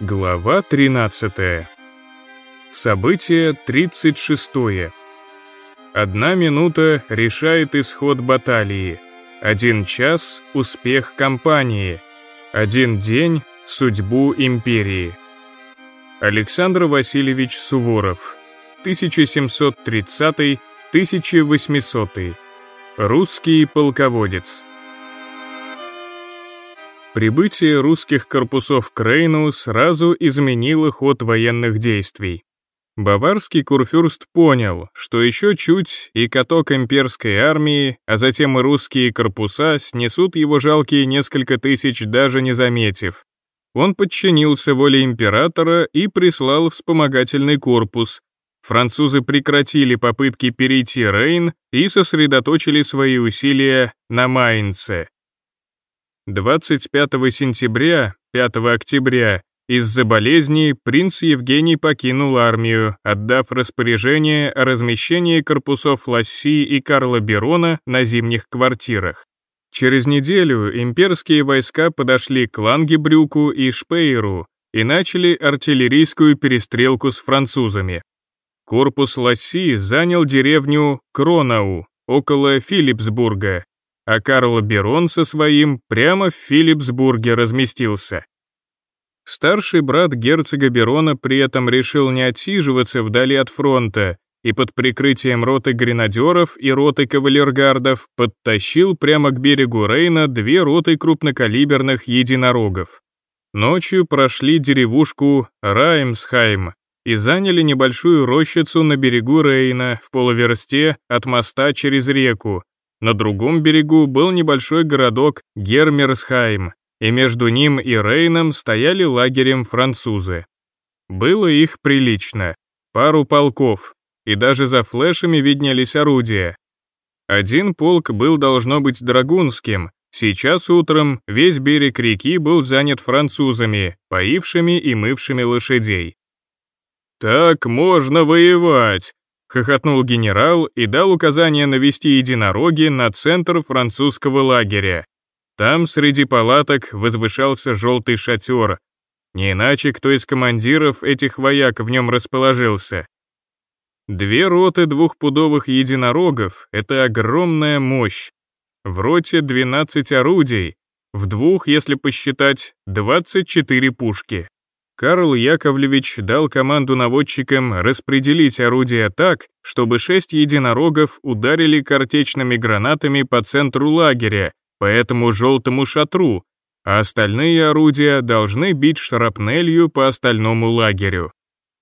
Глава 13. Событие 36. Одна минута решает исход баталии. Один час — успех кампании. Один день — судьбу империи. Александр Васильевич Суворов. 1730-1800. Русский полководец. Прибытие русских корпусов к Рейну сразу изменило ход военных действий. Баварский курфюрст понял, что еще чуть и каток имперской армии, а затем и русские корпуса снесут его жалкие несколько тысяч, даже не заметив. Он подчинился воле императора и прислал вспомогательный корпус. Французы прекратили попытки перейти Рейн и сосредоточили свои усилия на Майнце. 25 сентября, 5 октября из-за болезни принц Евгений покинул армию, отдав распоряжение о размещении корпусов Ласси и Карла Берона на зимних квартирах. Через неделю имперские войска подошли к Лангебрюку и Шпейеру и начали артиллерийскую перестрелку с французами. Корпус Ласси занял деревню Кронау, около Филипсбурга, а Карл Берон со своим прямо в Филипсбурге разместился. Старший брат герцога Берона при этом решил не отсиживаться вдали от фронта и под прикрытием роты гренадеров и роты кавалергардов подтащил прямо к берегу Рейна две роты крупнокалиберных единорогов. Ночью прошли деревушку Раймсхайм и заняли небольшую рощицу на берегу Рейна в полуверсте от моста через реку, на другом берегу был небольшой городок Гермерсхайм, и между ним и Рейном стояли лагерем французы. Было их прилично, пару полков, и даже за флешами виднелись орудия. Один полк был должно быть драгунским, сейчас утром весь берег реки был занят французами, поившими и мывшими лошадей. «Так можно воевать!» Хохотнул генерал и дал указание навести единороги на центр французского лагеря. Там среди палаток возвышался желтый шатер. Не иначе кто из командиров этих вояк в нем расположился. Две роты двухпудовых единорогов — это огромная мощь. В роте 12 орудий, в двух, если посчитать, 24 пушки. Карл Яковлевич дал команду наводчикам распределить орудия так, чтобы шесть единорогов ударили картечными гранатами по центру лагеря, по этому желтому шатру, а остальные орудия должны бить шрапнелью по остальному лагерю.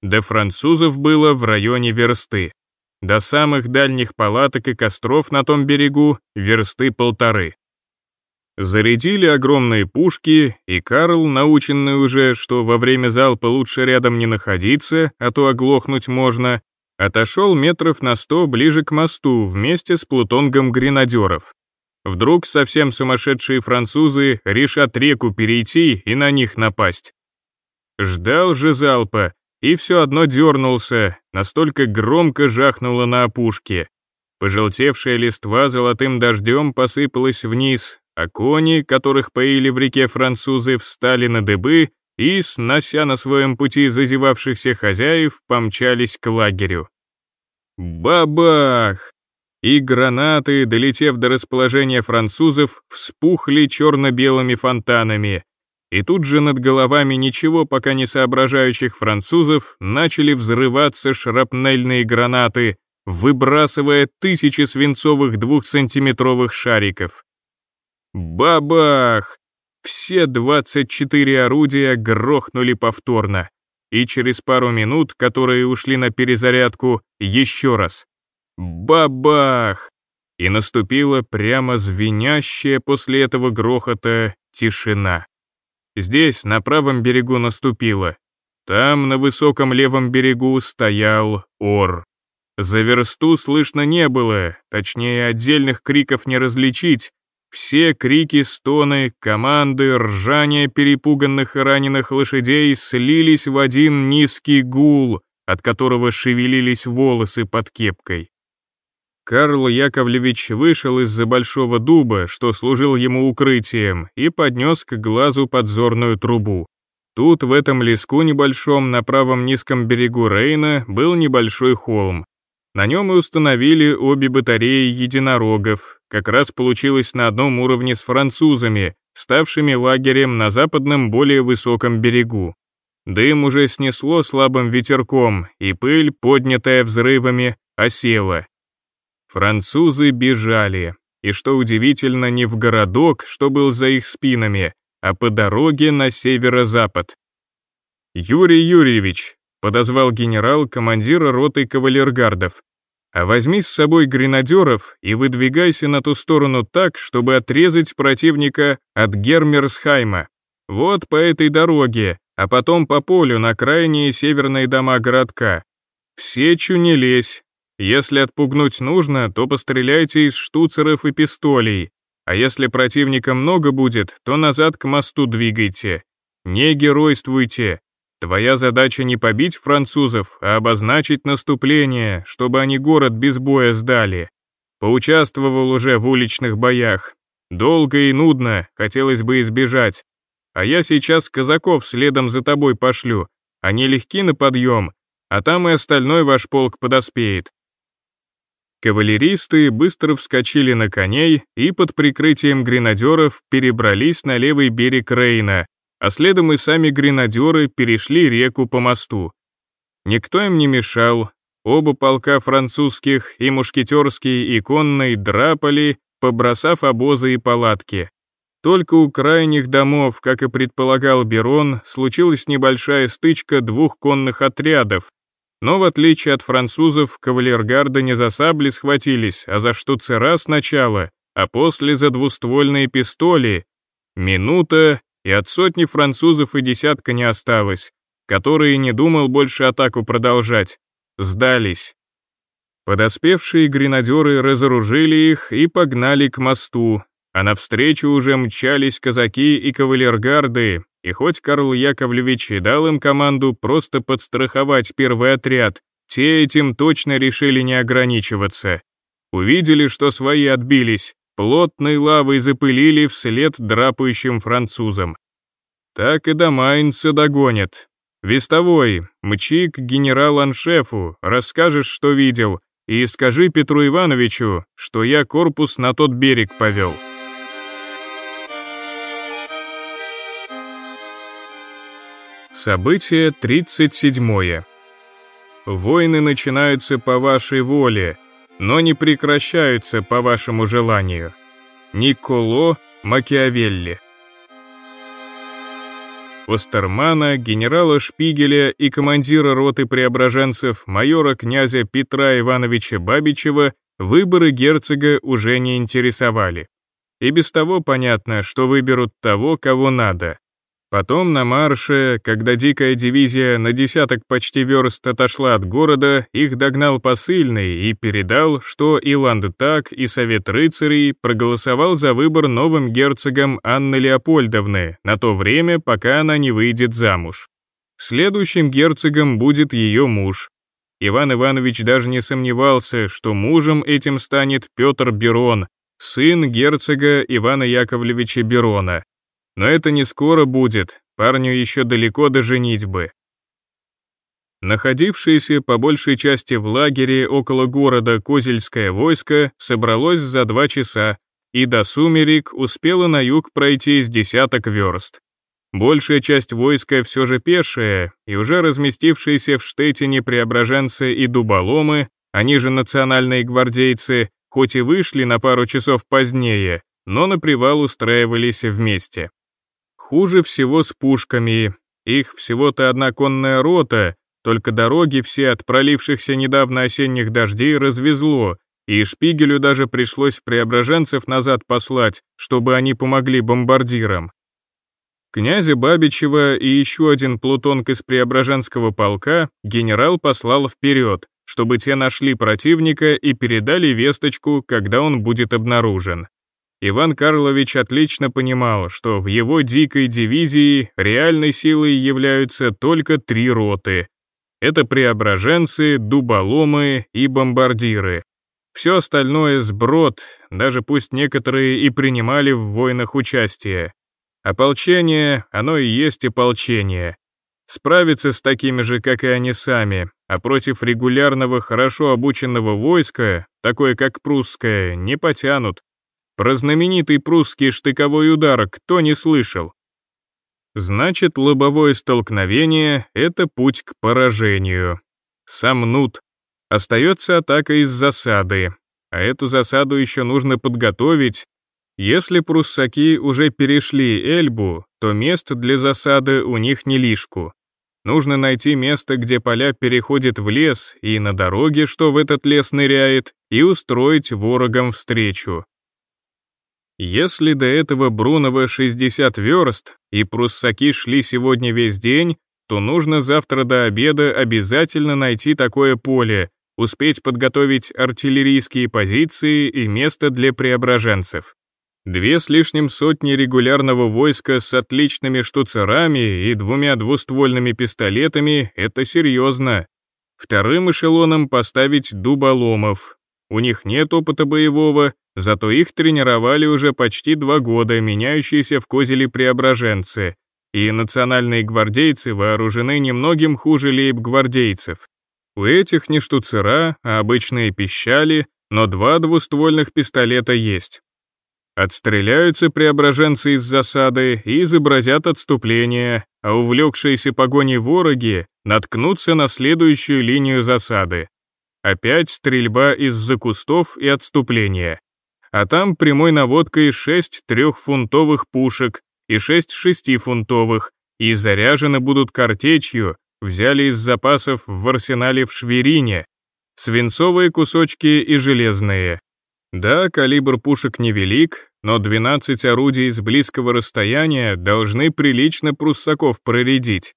До французов было в районе версты. До самых дальних палаток и костров на том берегу версты полторы. Зарядили огромные пушки, и Карл, наученный уже, что во время залпа лучше рядом не находиться, а то оглохнуть можно, отошел метров на сто ближе к мосту вместе с плутонгом гренадеров. Вдруг совсем сумасшедшие французы решат реку перейти и на них напасть. Ждал же залпа, и все одно дернулся, настолько громко жахнуло на опушке. Пожелтевшая листва золотым дождем посыпалась вниз, а кони, которых поили в реке французы, встали на дыбы и, снося на своем пути зазевавшихся хозяев, помчались к лагерю. Бабах! И гранаты, долетев до расположения французов, вспухли черно-белыми фонтанами, и тут же над головами ничего пока не соображающих французов начали взрываться шрапнельные гранаты, выбрасывая тысячи свинцовых двухсантиметровых шариков. Бабах! Все 24 орудия грохнули повторно, и через пару минут, которые ушли на перезарядку, еще раз. Бабах! И наступила прямо звенящая после этого грохота тишина. Здесь, на правом берегу наступила. Там, на высоком левом берегу, стоял ор. За версту слышно не было, точнее, отдельных криков не различить, все крики, стоны, команды, ржание перепуганных и раненых лошадей слились в один низкий гул, от которого шевелились волосы под кепкой. Карл Яковлевич вышел из-за большого дуба, что служил ему укрытием, и поднес к глазу подзорную трубу. Тут, в этом леску небольшом, на правом низком берегу Рейна, был небольшой холм. На нем и установили обе батареи единорогов, как раз получилось на одном уровне с французами, ставшими лагерем на западном более высоком берегу. Дым уже снесло слабым ветерком, и пыль, поднятая взрывами, осела. Французы бежали, и что удивительно, не в городок, что был за их спинами, а по дороге на северо-запад. «Юрий Юрьевич», — подозвал генерал командира роты кавалергардов, «а возьми с собой гренадеров и выдвигайся на ту сторону так, чтобы отрезать противника от Гермерсхайма. Вот по этой дороге, а потом по полю на крайние северные дома городка. В сечу не лезь. Если отпугнуть нужно, то постреляйте из штуцеров и пистолей, а если противника много будет, то назад к мосту двигайте. Не геройствуйте. Твоя задача не побить французов, а обозначить наступление, чтобы они город без боя сдали. Поучаствовал уже в уличных боях. Долго и нудно, хотелось бы избежать. А я сейчас казаков следом за тобой пошлю. Они легки на подъем, а там и остальной ваш полк подоспеет. Кавалеристы быстро вскочили на коней и под прикрытием гренадеров перебрались на левый берег Рейна, а следом и сами гренадеры перешли реку по мосту. Никто им не мешал, оба полка французских, и мушкетерский, и конный, драпали, побросав обозы и палатки. Только у крайних домов, как и предполагал Берон, случилась небольшая стычка двух конных отрядов, но в отличие от французов, кавалергарда не за сабли схватились, а за штуцера сначала, а после за двуствольные пистоли. Минута, и от сотни французов и десятка не осталось, которые не думал больше атаку продолжать. Сдались. Подоспевшие гренадеры разоружили их и погнали к мосту, а навстречу уже мчались казаки и кавалергарды, и хоть Карл Яковлевич и дал им команду просто подстраховать первый отряд, те этим точно решили не ограничиваться. Увидели, что свои отбились, плотной лавой запылили вслед драпающим французам. Так и до Майнца догонят. Вестовой, мчи к генерал-аншефу, расскажешь, что видел, и скажи Петру Ивановичу, что я корпус на тот берег повел. Событие 37. Войны начинаются по вашей воле, но не прекращаются по вашему желанию. Николо Макиавелли. Остермана, генерала Шпигеля и командира роты преображенцев майора князя Петра Ивановича Бабичева выборы герцога уже не интересовали. И без того понятно, что выберут того, кого надо. Потом на марше, когда дикая дивизия на десяток почти верст отошла от города, их догнал посыльный и передал, что и Ландтаг, и Совет рыцарей проголосовал за выбор новым герцогом Анны Леопольдовны на то время, пока она не выйдет замуж. Следующим герцогом будет ее муж. Иван Иванович даже не сомневался, что мужем этим станет Петр Берон, сын герцога Ивана Яковлевича Берона, но это не скоро будет, парню еще далеко до женитьбы. Находившееся по большей части в лагере около города Козельское войско собралось за два часа, и до сумерек успело на юг пройти с десяток верст. Большая часть войска все же пешая, и уже разместившиеся в Штетине преображенцы и дуболомы, они же национальные гвардейцы, хоть и вышли на пару часов позднее, но на привал устраивались вместе. Хуже всего с пушками. Их всего-то одна конная рота, только дороги все от пролившихся недавно осенних дождей развезло, и Шпигелю даже пришлось преображенцев назад послать, чтобы они помогли бомбардирам. Князя Бабичева и еще один плутонг из Преображенского полка генерал послал вперед, чтобы те нашли противника и передали весточку, когда он будет обнаружен. Иван Карлович отлично понимал, что в его дикой дивизии реальной силой являются только три роты. Это преображенцы, дуболомы и бомбардиры. Все остальное сброд, даже пусть некоторые и принимали в войнах участие. Ополчение, оно и есть ополчение. Справиться с такими же, как и они сами, а против регулярного хорошо обученного войска, такое как прусское, не потянут. Про знаменитый прусский штыковой удар кто не слышал? Значит, лобовое столкновение — это путь к поражению. Сомнут. Остается атака из засады. А эту засаду еще нужно подготовить. Если пруссаки уже перешли Эльбу, то мест для засады у них не лишку. Нужно найти место, где поля переходят в лес, и на дороге, что в этот лес ныряет, и устроить ворогам встречу. Если до этого Брунова 60 верст, и пруссаки шли сегодня весь день, то нужно завтра до обеда обязательно найти такое поле, успеть подготовить артиллерийские позиции и место для преображенцев. Две с лишним сотни регулярного войска с отличными штуцерами и двумя двуствольными пистолетами — это серьезно. Вторым эшелоном поставить дуболомов. У них нет опыта боевого, зато их тренировали уже почти два года меняющиеся в козели преображенцы, и национальные гвардейцы вооружены немногим хуже лейб-гвардейцев. У этих не штуцера, а обычные пищали, но два двуствольных пистолета есть. Отстреляются преображенцы из засады и изобразят отступление, а увлекшиеся погоней вороги наткнутся на следующую линию засады. Опять стрельба из-за кустов и отступление. А там прямой наводкой шесть трехфунтовых пушек и шесть шестифунтовых, и заряжены будут картечью, взяли из запасов в арсенале в Шверине, свинцовые кусочки и железные. Да, калибр пушек невелик, но 12 орудий с близкого расстояния должны прилично пруссаков проредить.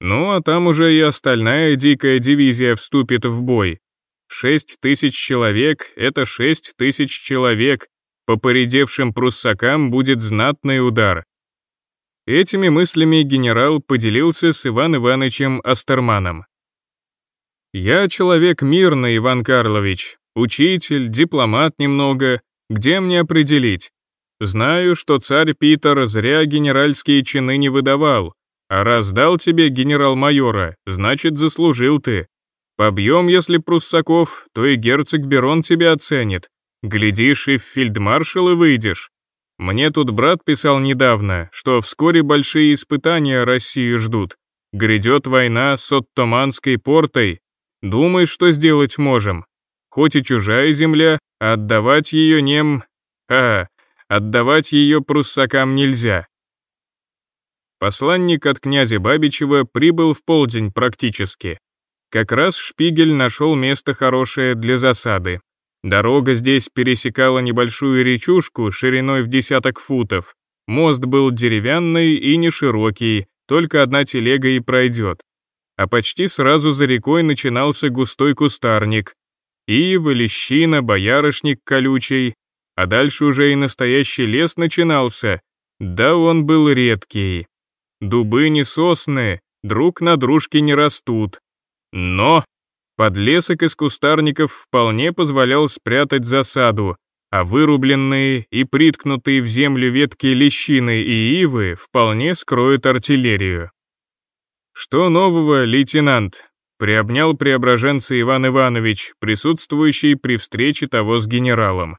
Ну а там уже и остальная дикая дивизия вступит в бой, Шесть тысяч человек — это шесть тысяч человек, по поредевшим пруссакам будет знатный удар. Этими мыслями генерал поделился с Иван Ивановичем Астерманом. «Я человек мирный, Иван Карлович, учитель, дипломат немного, где мне определить? Знаю, что царь Питер зря генеральские чины не выдавал, а раз дал тебе генерал-майора, значит, заслужил ты. Побьем, если пруссаков, то и герцог Берон тебя оценит. Глядишь, и в фельдмаршалы выйдешь. Мне тут брат писал недавно, что вскоре большие испытания России ждут. Грядет война с Оттоманской портой. Думай, что сделать можем. Хоть и чужая земля, отдавать ее нем... А, отдавать ее пруссакам нельзя. Посланник от князя Бабичева прибыл в полдень практически. Как раз Шпигель нашел место хорошее для засады. Дорога здесь пересекала небольшую речушку шириной в десяток футов. Мост был деревянный и не широкий, только одна телега и пройдет. А почти сразу за рекой начинался густой кустарник. Ива, лещина, боярышник колючий, а дальше уже и настоящий лес начинался. Да он был редкий. Дубы не сосны, друг на дружке не растут, но подлесок из кустарников вполне позволял спрятать засаду, а вырубленные и приткнутые в землю ветки лещины и ивы вполне скроют артиллерию. «Что нового, лейтенант?» — приобнял преображенца Иван Иванович, присутствующий при встрече того с генералом.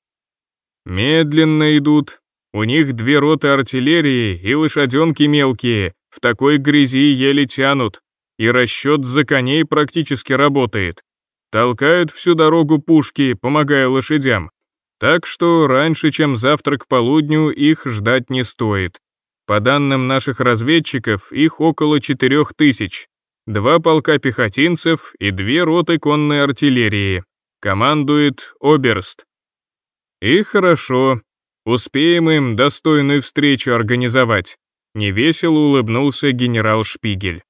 «Медленно идут. У них две роты артиллерии и лошаденки мелкие, в такой грязи еле тянут и расчет за коней практически работает. Толкают всю дорогу пушки, помогая лошадям. Так что раньше, чем завтра к полудню, их ждать не стоит. По данным наших разведчиков, их около четырех тысяч. Два полка пехотинцев и две роты конной артиллерии. Командует Оберст. И хорошо. Успеем им достойную встречу организовать. Невесело улыбнулся генерал Шпигель.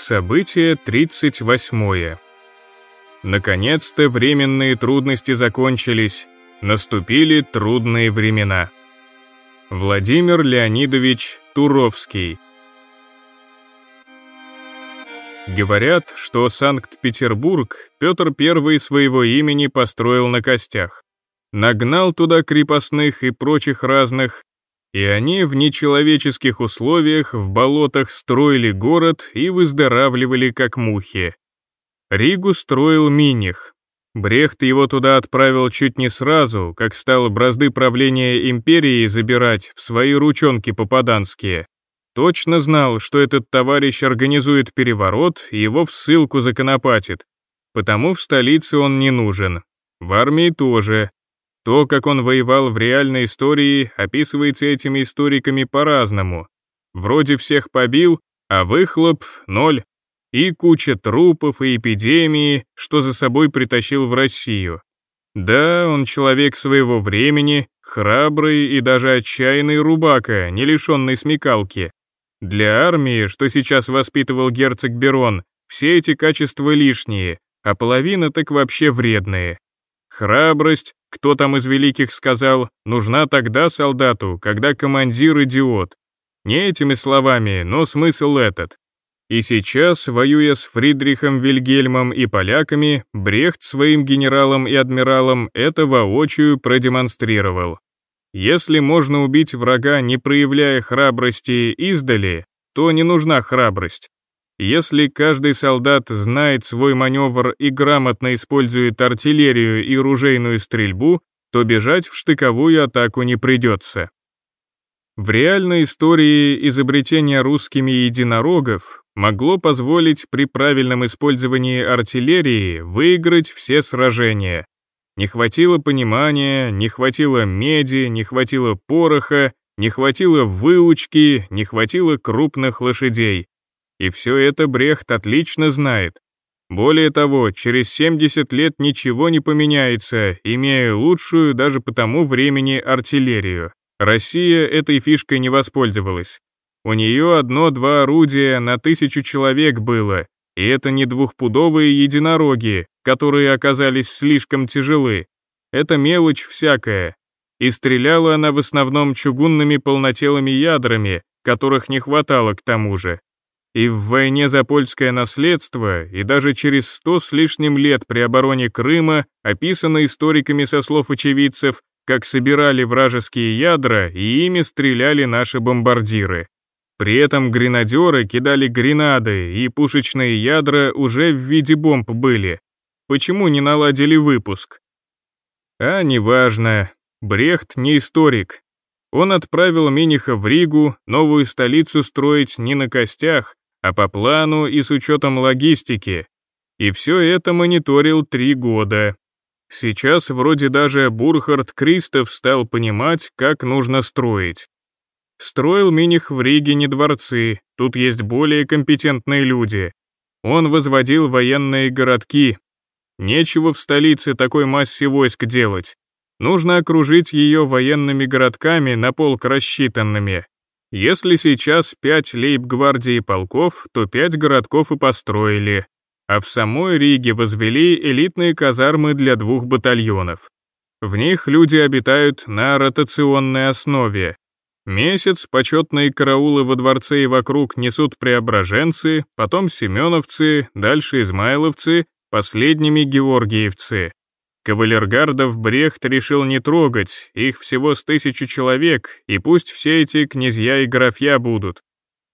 Событие 38. Наконец-то временные трудности закончились, наступили трудные времена. Владимир Леонидович Туровский. Говорят, что Санкт-Петербург Петр I своего имени построил на костях. нагнал туда крепостных и прочих разных, и они в нечеловеческих условиях в болотах строили город и выздоравливали как мухи. Ригу строил Миних. Брехт его туда отправил чуть не сразу, как стал бразды правления империи забирать в свои ручонки попаданские. Точно знал, что этот товарищ организует переворот и его в ссылку законопатит. Потому в столице он не нужен. В армии тоже. То, как он воевал в реальной истории, описывается этими историками по-разному. Вроде всех побил, а выхлоп — ноль. И куча трупов и эпидемии, что за собой притащил в Россию. Да, он человек своего времени, храбрый и даже отчаянный рубака, не лишенный смекалки. Для армии, что сейчас воспитывал герцог Берон, все эти качества лишние, а половина так вообще вредные. Храбрость, кто там из великих сказал, нужна тогда солдату, когда командир идиот. Не этими словами, но смысл этот. И сейчас, воюя с Фридрихом Вильгельмом и поляками, Брехт своим генералам и адмиралам это воочию продемонстрировал. Если можно убить врага, не проявляя храбрости издали, то не нужна храбрость. Если каждый солдат знает свой маневр и грамотно использует артиллерию и ружейную стрельбу, то бежать в штыковую атаку не придется. В реальной истории изобретение русскими единорогов могло позволить при правильном использовании артиллерии выиграть все сражения. Не хватило понимания, не хватило меди, не хватило пороха, не хватило выучки, не хватило крупных лошадей. И все это Брехт отлично знает. Более того, через 70 лет ничего не поменяется, имея лучшую даже по тому времени артиллерию. Россия этой фишкой не воспользовалась. У нее одно-два орудия на тысячу человек было, и это не двухпудовые единороги, которые оказались слишком тяжелы. Это мелочь всякая. И стреляла она в основном чугунными полнотелыми ядрами, которых не хватало к тому же. И в войне за польское наследство, и даже через сто с лишним лет при обороне Крыма, описано историками со слов очевидцев, как собирали вражеские ядра и ими стреляли наши бомбардиры. При этом гренадеры кидали гренады, и пушечные ядра уже в виде бомб были. Почему не наладили выпуск? А неважно. Брехт не историк. Он отправил Миниха в Ригу, новую столицу строить не на костях, а по плану и с учетом логистики. И все это мониторил три года. Сейчас вроде даже Бурхард Кристоф стал понимать, как нужно строить. Строил Миних в Риге не дворцы, тут есть более компетентные люди. Он возводил военные городки. Нечего в столице такой массе войск делать. Нужно окружить ее военными городками на полк рассчитанными. Если сейчас пять лейб-гвардии полков, то пять городков и построили, а в самой Риге возвели элитные казармы для двух батальонов. В них люди обитают на ротационной основе. Месяц почетные караулы во дворце и вокруг несут преображенцы, потом семеновцы, дальше измайловцы, последними георгиевцы. Кавалергардов Брехт решил не трогать, их всего с тысячу человек, и пусть все эти князья и графья будут.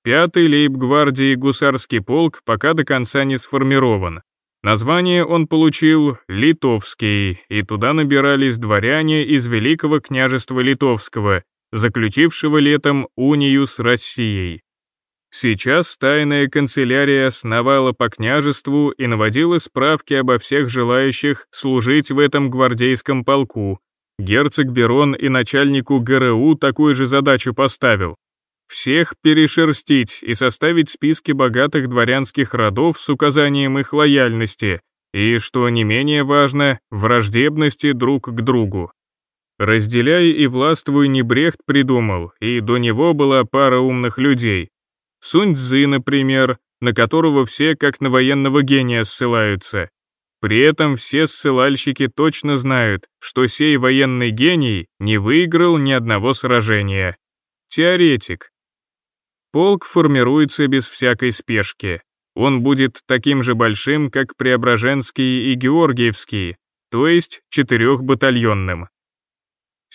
Пятый лейб-гвардии гусарский полк пока до конца не сформирован. Название он получил «Литовский», и туда набирались дворяне из Великого княжества Литовского, заключившего летом унию с Россией. Сейчас тайная канцелярия сновала по княжеству и наводила справки обо всех желающих служить в этом гвардейском полку. Герцог Берон и начальнику ГРУ такую же задачу поставил. Всех перешерстить и составить списки богатых дворянских родов с указанием их лояльности и, что не менее важно, враждебности друг к другу. «Разделяй и властвуй» не Брехт придумал, и до него была пара умных людей, Сунь-Цзы, например, на которого все как на военного гения ссылаются. При этом все ссылальщики точно знают, что сей военный гений не выиграл ни одного сражения. Теоретик. Полк формируется без всякой спешки. Он будет таким же большим, как Преображенский и Георгиевский, то есть четырехбатальонным.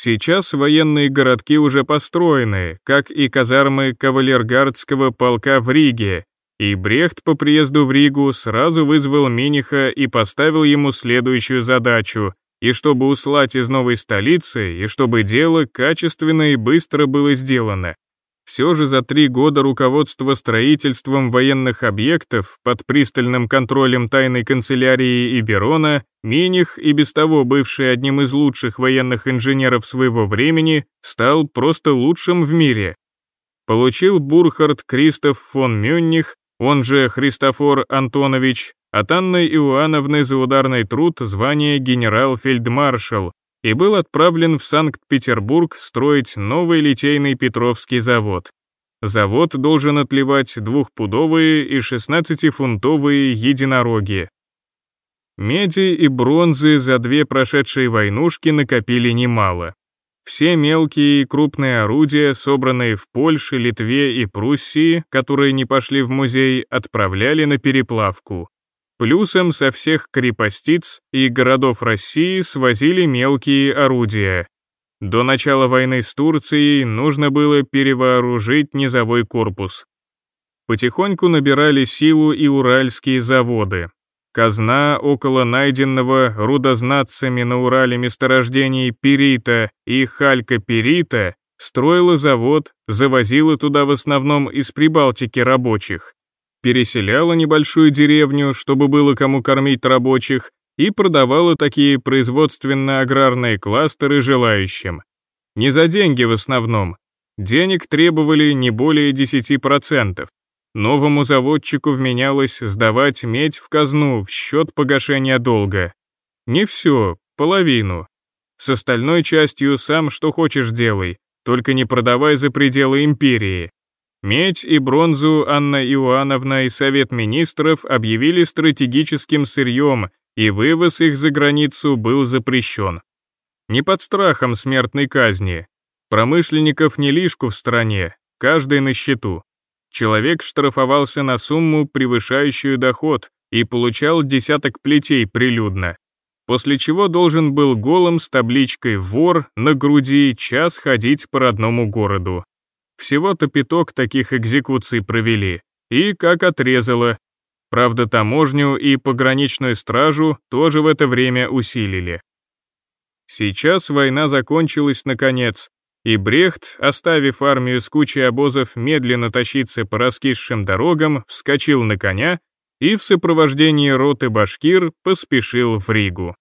Сейчас военные городки уже построены, как и казармы кавалергардского полка в Риге, и Брехт по приезду в Ригу сразу вызвал Миниха и поставил ему следующую задачу, и чтобы услать из новой столицы, и чтобы дело качественно и быстро было сделано. Все же за три года руководства строительством военных объектов под пристальным контролем тайной канцелярии и Берона, Миних, и без того бывший одним из лучших военных инженеров своего времени, стал просто лучшим в мире. Получил Бурхард Кристоф фон Мюнних, он же Христофор Антонович, от Анны Иоанновны за ударный труд звание генерал-фельдмаршал, и был отправлен в Санкт-Петербург строить новый литейный Петровский завод. Завод должен отливать двухпудовые и 16-фунтовые единороги. Меди и бронзы за две прошедшие войнушки накопили немало. Все мелкие и крупные орудия, собранные в Польше, Литве и Пруссии, которые не пошли в музей, отправляли на переплавку. Плюсом со всех крепостиц и городов России свозили мелкие орудия. До начала войны с Турцией нужно было перевооружить низовой корпус. Потихоньку набирали силу и уральские заводы. Казна около найденного рудознатцами на Урале месторождений Перита и Халька-Перита строила завод, завозила туда в основном из Прибалтики рабочих переселяла небольшую деревню, чтобы было кому кормить рабочих, и продавала такие производственно-аграрные кластеры желающим. Не за деньги в основном. Денег требовали не более 10%. Новому заводчику вменялось сдавать медь в казну в счет погашения долга. Не все, половину. С остальной частью сам что хочешь делай, только не продавай за пределы империи. Медь и бронзу Анна Иоанновна и Совет Министров объявили стратегическим сырьем, и вывоз их за границу был запрещен. Не под страхом смертной казни. Промышленников не лишку в стране, каждый на счету. Человек штрафовался на сумму, превышающую доход, и получал десяток плетей прилюдно. После чего должен был голым с табличкой «Вор» на груди час ходить по родному городу. Всего-то пяток таких экзекуций провели, и как отрезало. Правда, таможню и пограничную стражу тоже в это время усилили. Сейчас война закончилась наконец, и Брехт, оставив армию с кучей обозов медленно тащиться по раскисшим дорогам, вскочил на коня и в сопровождении роты башкир поспешил в Ригу.